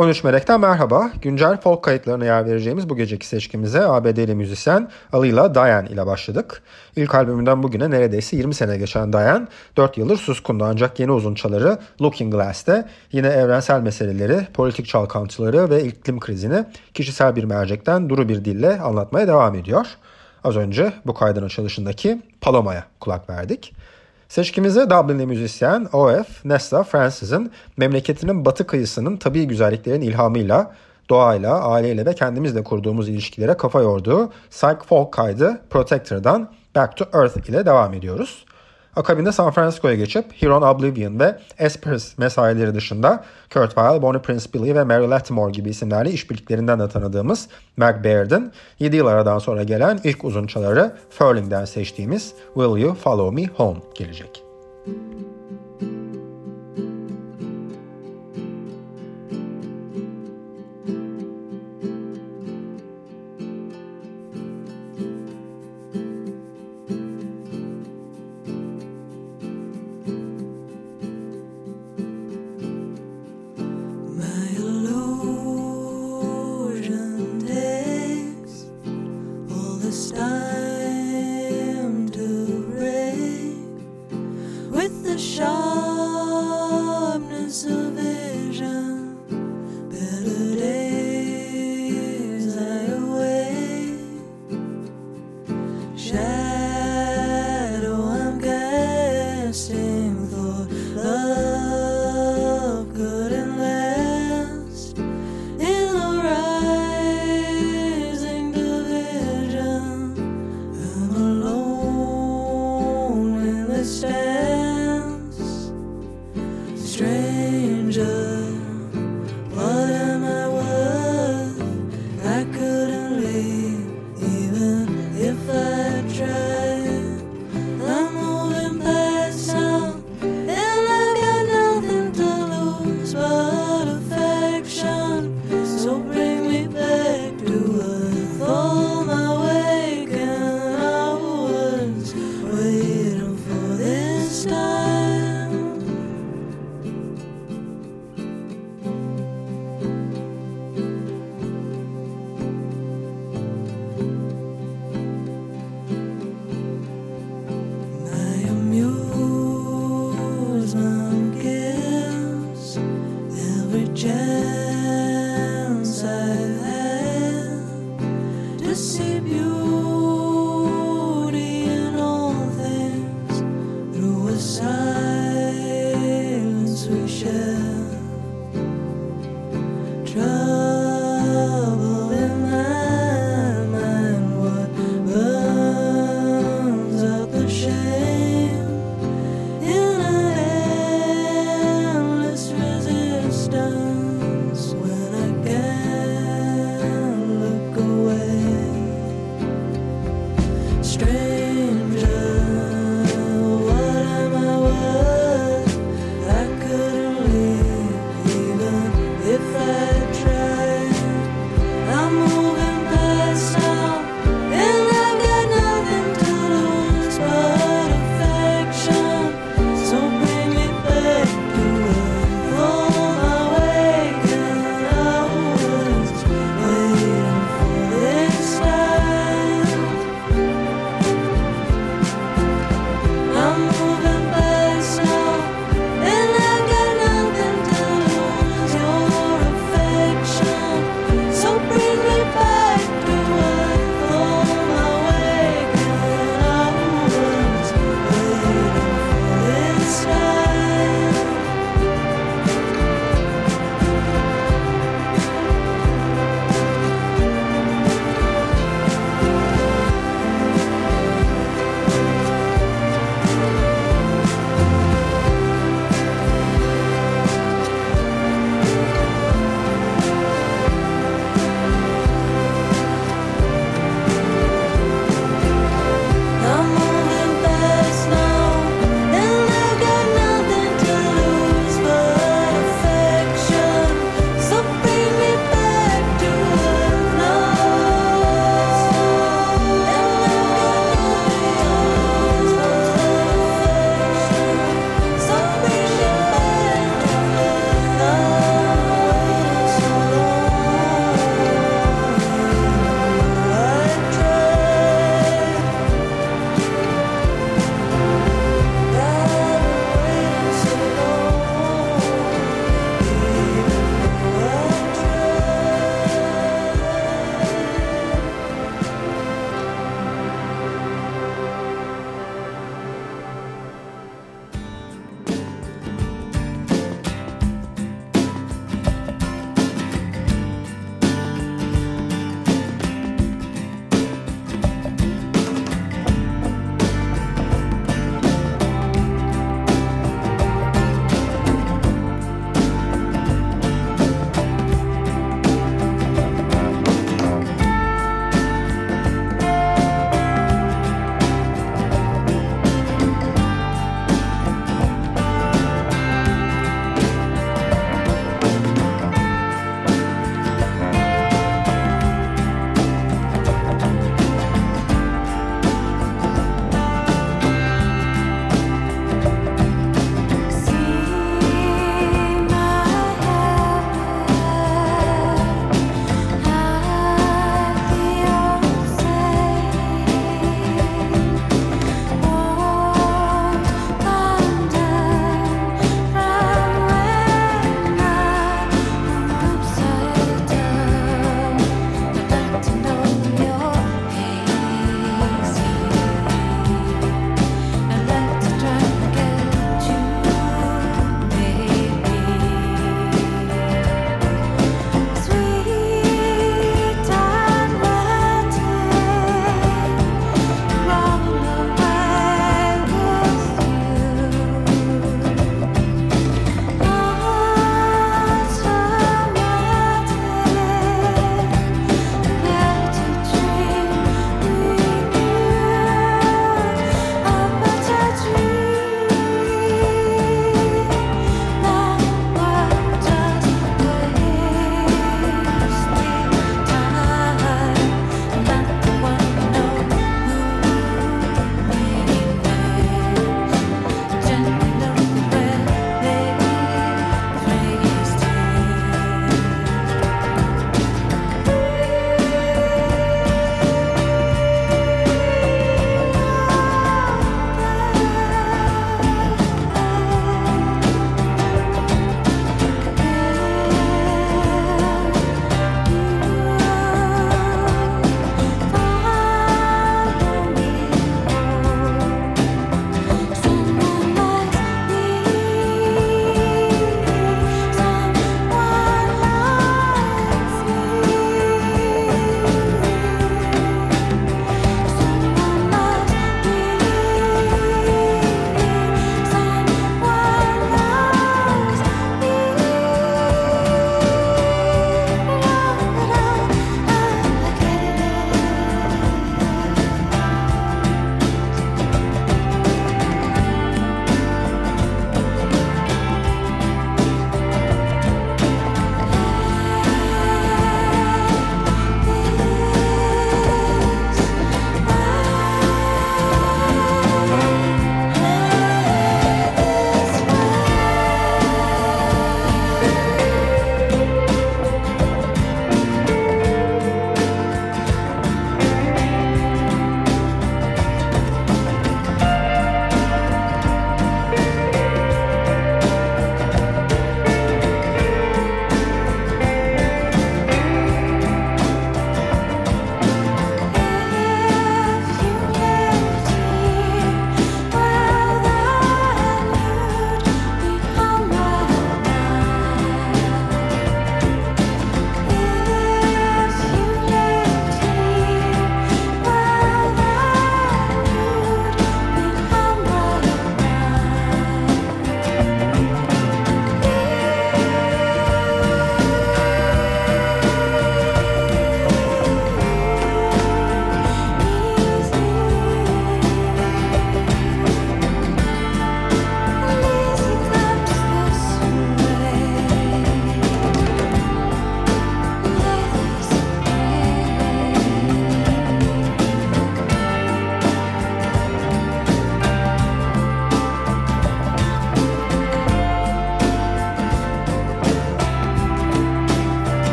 13 Melek'ten merhaba. Güncel folk kayıtlarına yer vereceğimiz bu geceki seçkimize ABD'li müzisyen Alila Diane ile başladık. İlk albümünden bugüne neredeyse 20 sene geçen Diane, 4 yıldır suskundu ancak yeni uzunçaları Looking Glass'te yine evrensel meseleleri, politik çalkantıları ve iklim krizini kişisel bir mercekten duru bir dille anlatmaya devam ediyor. Az önce bu kaydın açılışındaki Paloma'ya kulak verdik. Seçkimize Dublin'li müzisyen O.F. Nesta Francis'ın memleketinin batı kıyısının tabii güzelliklerin ilhamıyla, doğayla, aileyle ve kendimizle kurduğumuz ilişkilere kafa yorduğu psych folk kaydı Protector'dan Back to Earth ile devam ediyoruz. Akabinde San Francisco'ya geçip Huron Oblivion ve Espers mesaileri dışında Kurt Weill, Bonnie Prince Billy ve Mary Latimore gibi isimlerle işbirliklerinden de tanıdığımız Mac Baird'ın 7 yıl aradan sonra gelen ilk uzunçaları Furling'den seçtiğimiz Will You Follow Me Home gelecek. My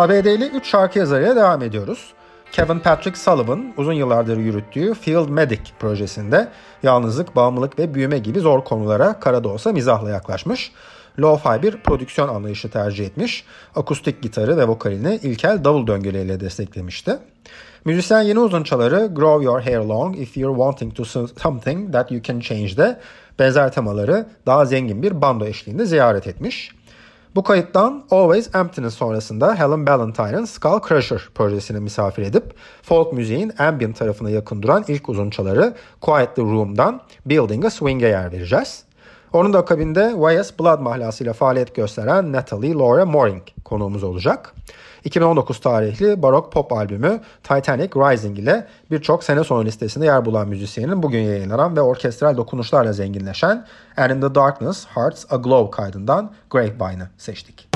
ABD'li 3 şarkı yazarıya devam ediyoruz. Kevin Patrick Sullivan uzun yıllardır yürüttüğü Field Medic projesinde yalnızlık, bağımlılık ve büyüme gibi zor konulara kara da olsa mizahla yaklaşmış. Lo-fi bir prodüksiyon anlayışı tercih etmiş. Akustik gitarı ve vokalini ilkel davul döngüleriyle desteklemişti. Müzisyen yeni uzun çaları Grow Your Hair Long If You're Wanting to Something That You Can Change'de benzer temaları daha zengin bir bando eşliğinde ziyaret etmiş. Bu kayıttan Always Emptiness sonrasında Helen Ballantyne'ın Skull Crusher projesini misafir edip folk müziğin ambient tarafına yakın duran ilk uzunçaları Quiet the Room'dan Building a Swing'e yer vereceğiz. Onun da akabinde YS Blood mahlasıyla faaliyet gösteren Natalie Laura Moring konuğumuz olacak. 2019 tarihli barok pop albümü Titanic Rising ile birçok sene sonu listesinde yer bulan müzisyenin bugün yayınlanan ve orkestral dokunuşlarla zenginleşen And in the Darkness Hearts Aglow kaydından Grapevine'ı seçtik.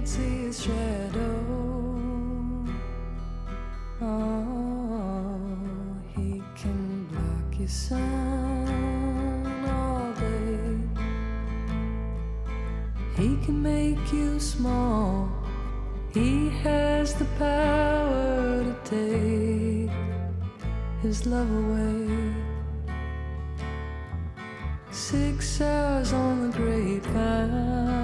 Can't see his shadow, oh, he can block your sun all day. He can make you small. He has the power to take his love away. Six hours on the grapevine.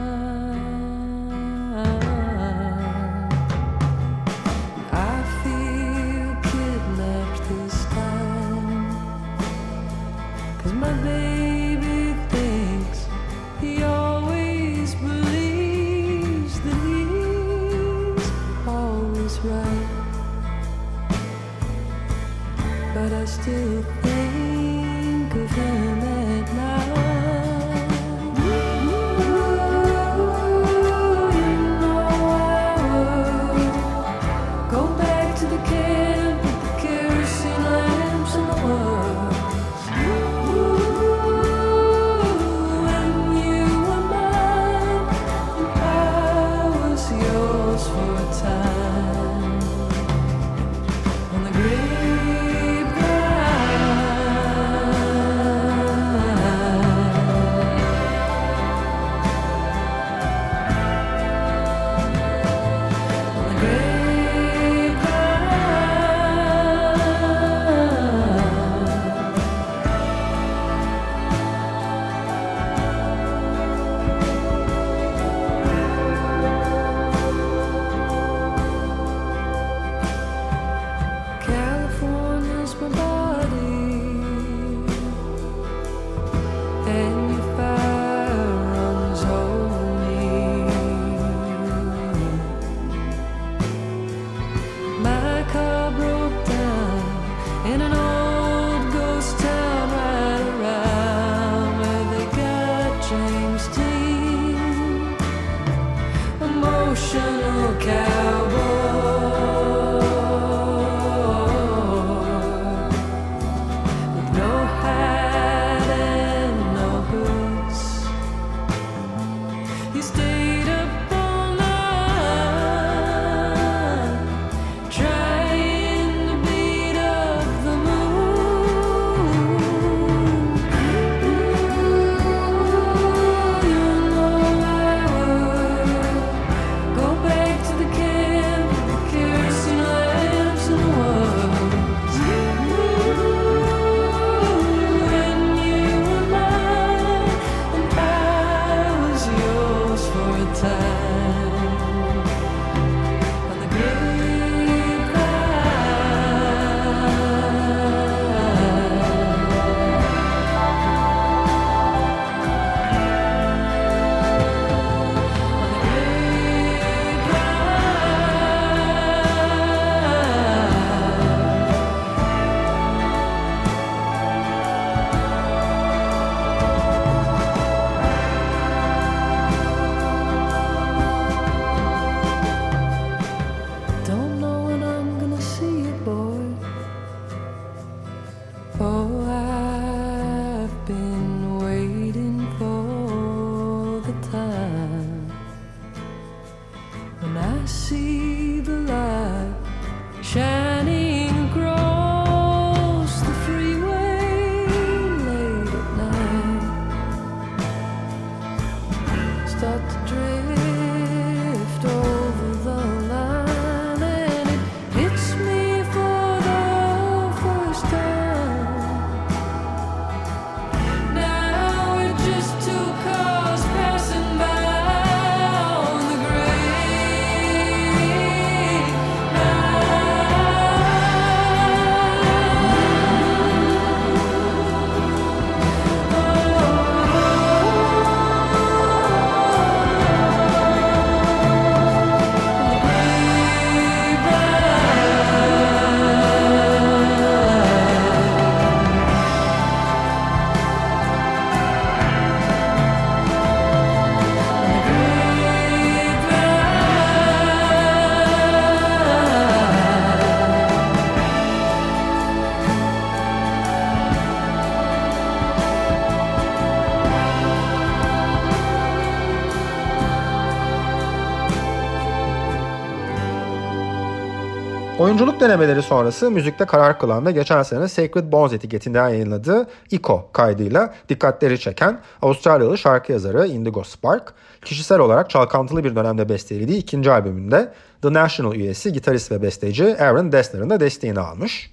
Oyunculuk denemeleri sonrası müzikte karar kılan ve geçen sene Sacred Bones etiketinden yayınladığı Ico kaydıyla dikkatleri çeken Avustralyalı şarkı yazarı Indigo Spark, kişisel olarak çalkantılı bir dönemde bestelediği ikinci albümünde The National üyesi gitarist ve besteci Aaron Dessner'ın da desteğini almış.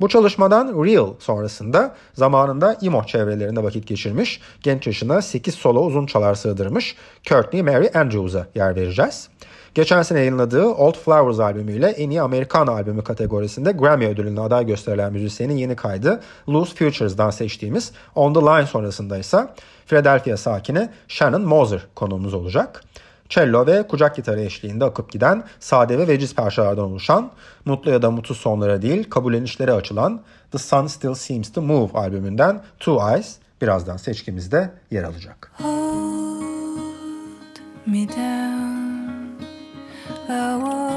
Bu çalışmadan Real sonrasında zamanında emo çevrelerinde vakit geçirmiş, genç yaşına 8 solo uzun çalar sığdırmış Courtney Mary Andrews'a yer vereceğiz. Geçen sene yayınladığı Old Flowers albümüyle en iyi Amerikan albümü kategorisinde Grammy ödülüne aday gösterilen müzisyenin yeni kaydı Loose Futures'dan seçtiğimiz On The Line sonrasında ise Philadelphia sakini Shannon Moser konuğumuz olacak. Cello ve kucak gitarı eşliğinde akıp giden sade ve veciz parçalardan oluşan, mutlu ya da mutsuz sonlara değil kabullenişlere açılan The Sun Still Seems To Move albümünden Two Eyes birazdan seçkimizde yer alacak. Hold me down. 了我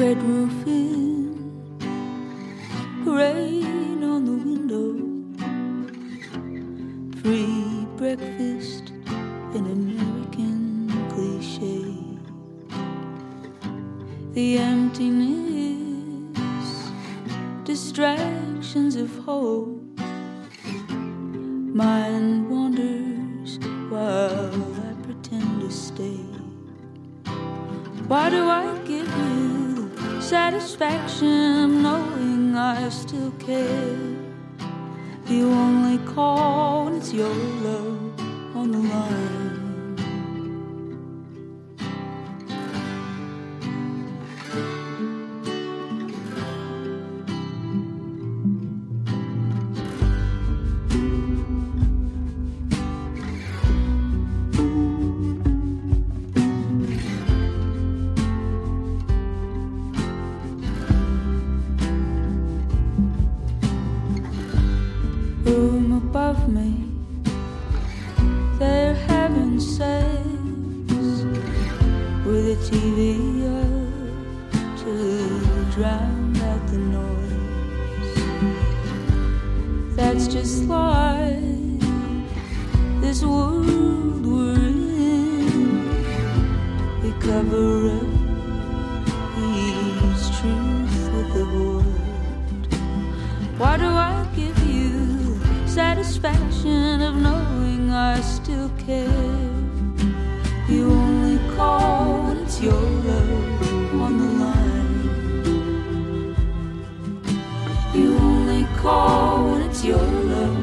red roof is. care. You only call when it's your love on the line. You only call when it's your love.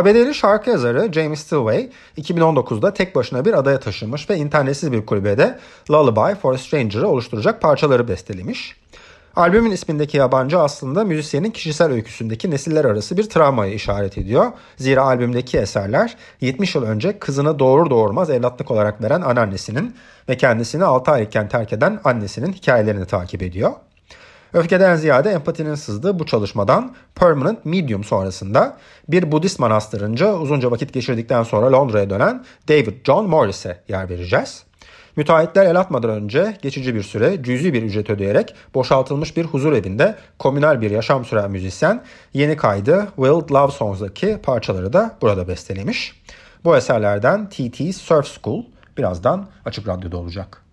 ABD'li şarkı yazarı James Stillway 2019'da tek başına bir adaya taşınmış ve internetsiz bir kulübede Lullaby for a Stranger'ı oluşturacak parçaları bestelemiş. Albümün ismindeki yabancı aslında müzisyenin kişisel öyküsündeki nesiller arası bir travmayı işaret ediyor. Zira albümdeki eserler 70 yıl önce kızını doğurur doğurmaz evlatlık olarak veren anneannesinin ve kendisini 6 aylıkken terk eden annesinin hikayelerini takip ediyor. Öfkeden ziyade empatinin sızdığı bu çalışmadan Permanent Medium sonrasında bir Budist manastırınca uzunca vakit geçirdikten sonra Londra'ya dönen David John Morris'e yer vereceğiz. Müteahhitler el atmadan önce geçici bir süre cüzi bir ücret ödeyerek boşaltılmış bir huzur evinde komünel bir yaşam süren müzisyen yeni kaydı Wild Love Songs'daki parçaları da burada bestelemiş. Bu eserlerden TT Surf School birazdan Açık Radyo'da olacak.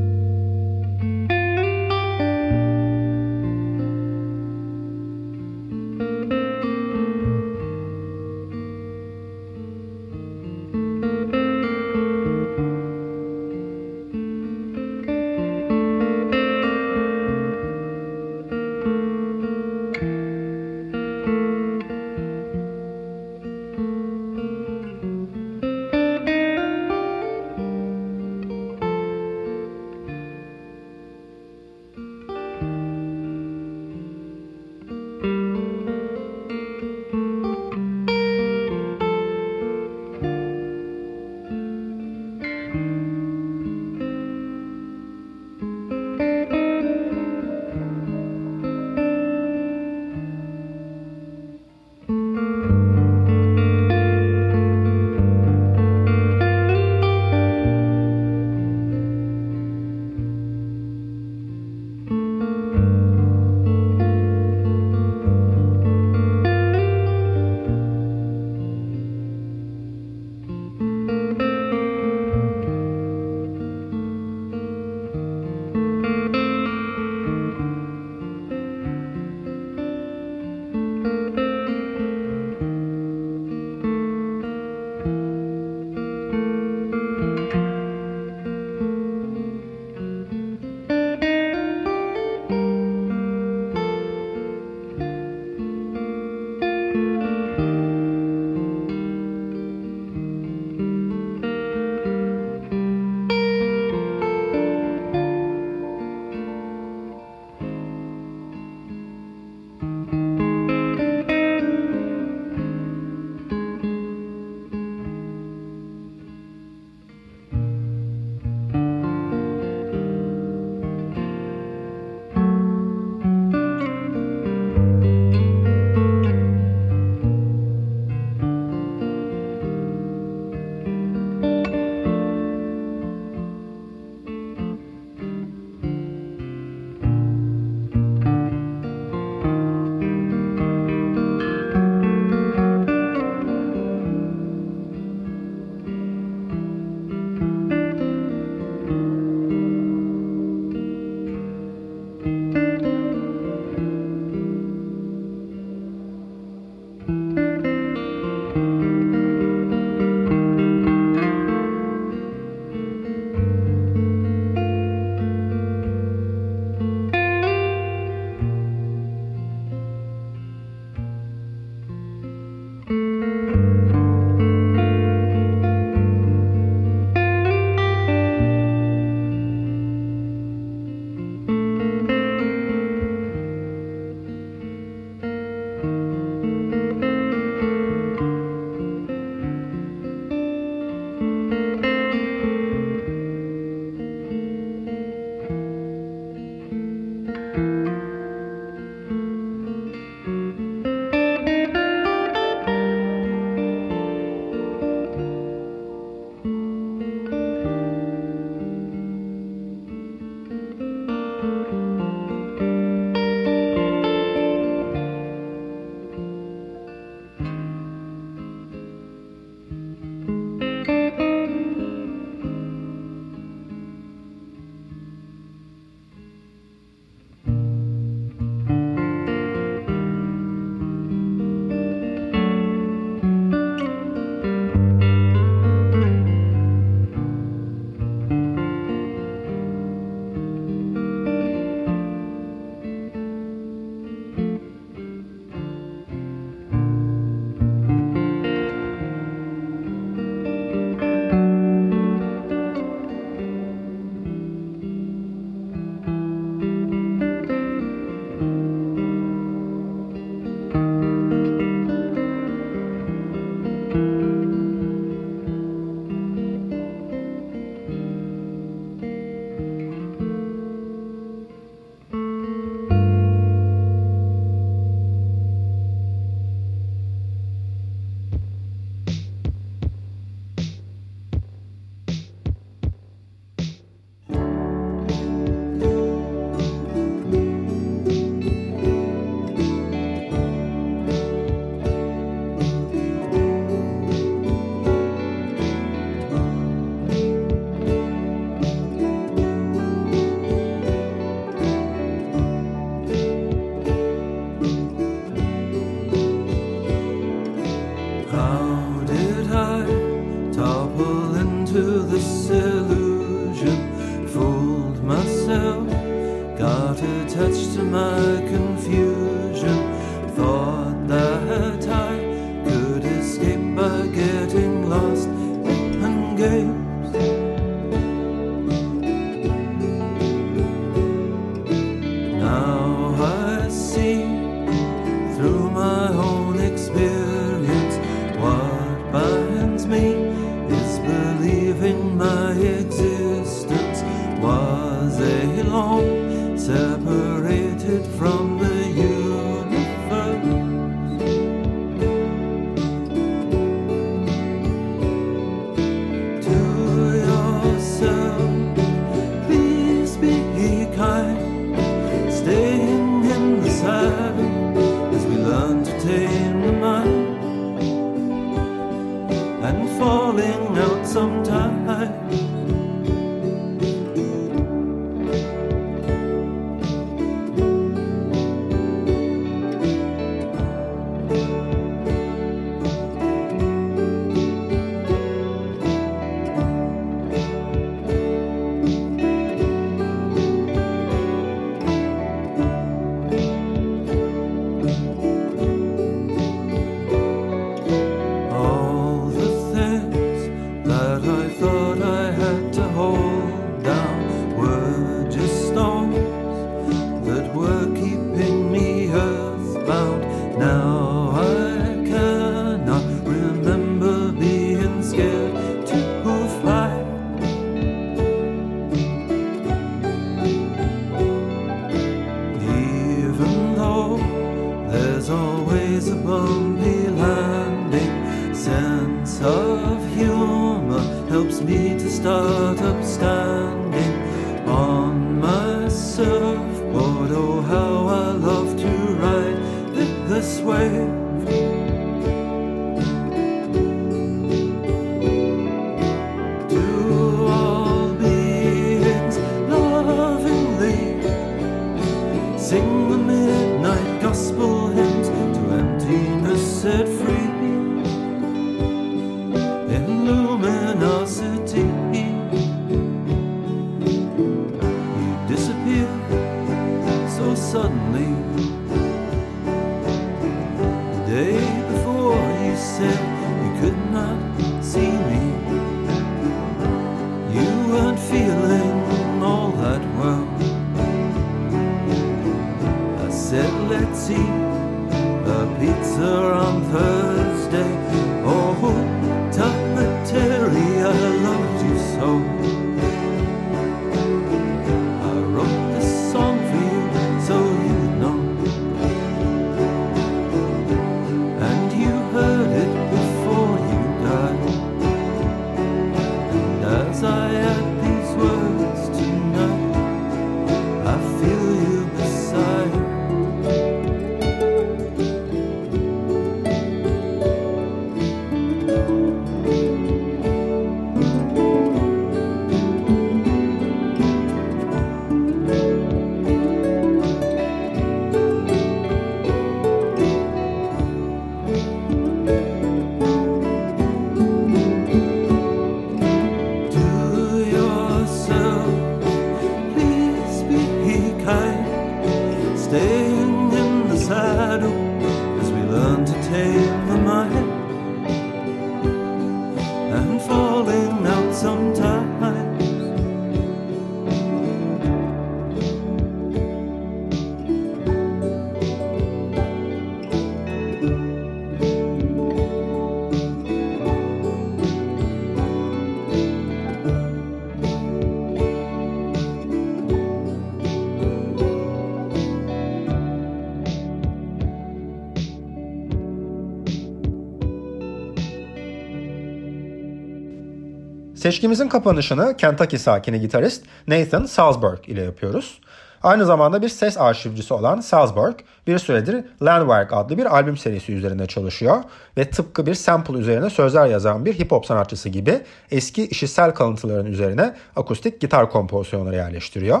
Seçkimizin kapanışını Kentucky sakini gitarist Nathan Salzberg ile yapıyoruz. Aynı zamanda bir ses arşivcisi olan Salzburg bir süredir Landwerk adlı bir albüm serisi üzerinde çalışıyor ve tıpkı bir sample üzerine sözler yazan bir hip hop sanatçısı gibi eski işitsel kalıntıların üzerine akustik gitar kompozisyonları yerleştiriyor.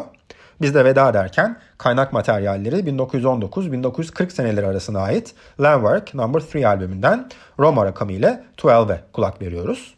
Biz de veda derken kaynak materyalleri 1919-1940 seneleri arasına ait Landwerk No. 3 albümünden Roma rakamı ile 12'e kulak veriyoruz.